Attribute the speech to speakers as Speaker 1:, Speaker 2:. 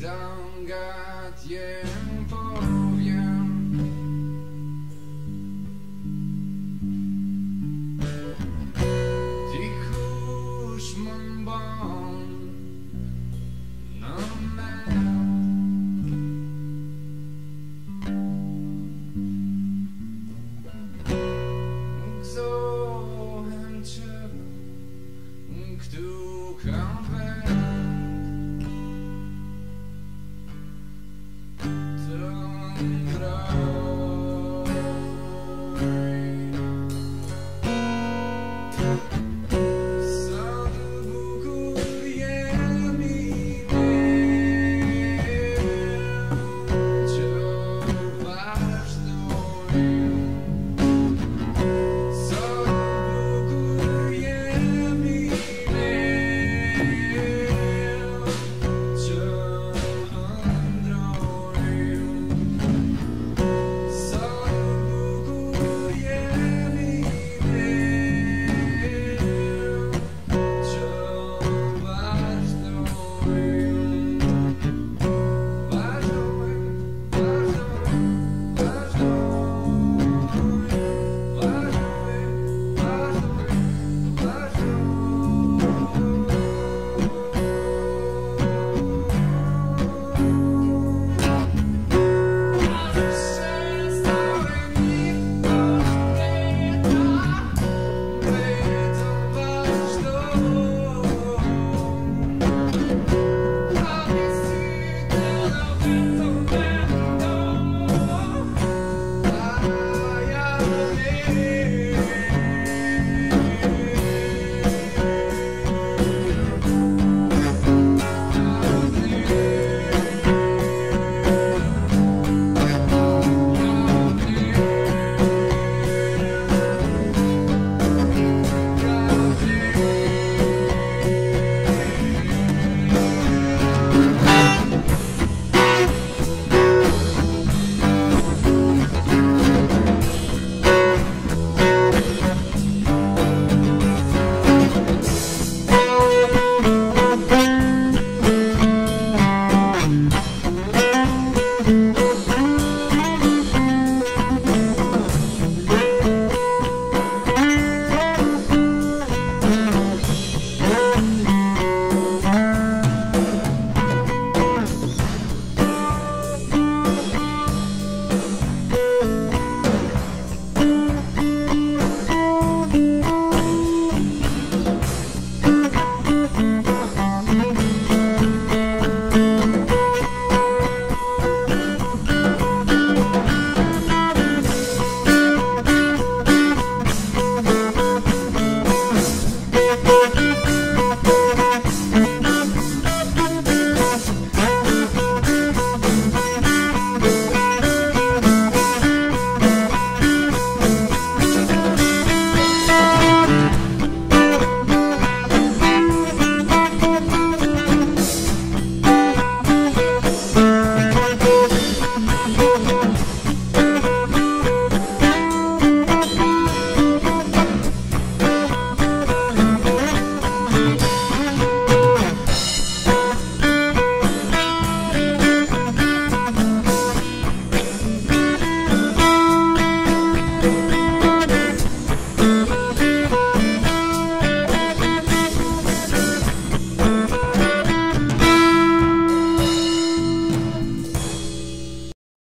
Speaker 1: dritam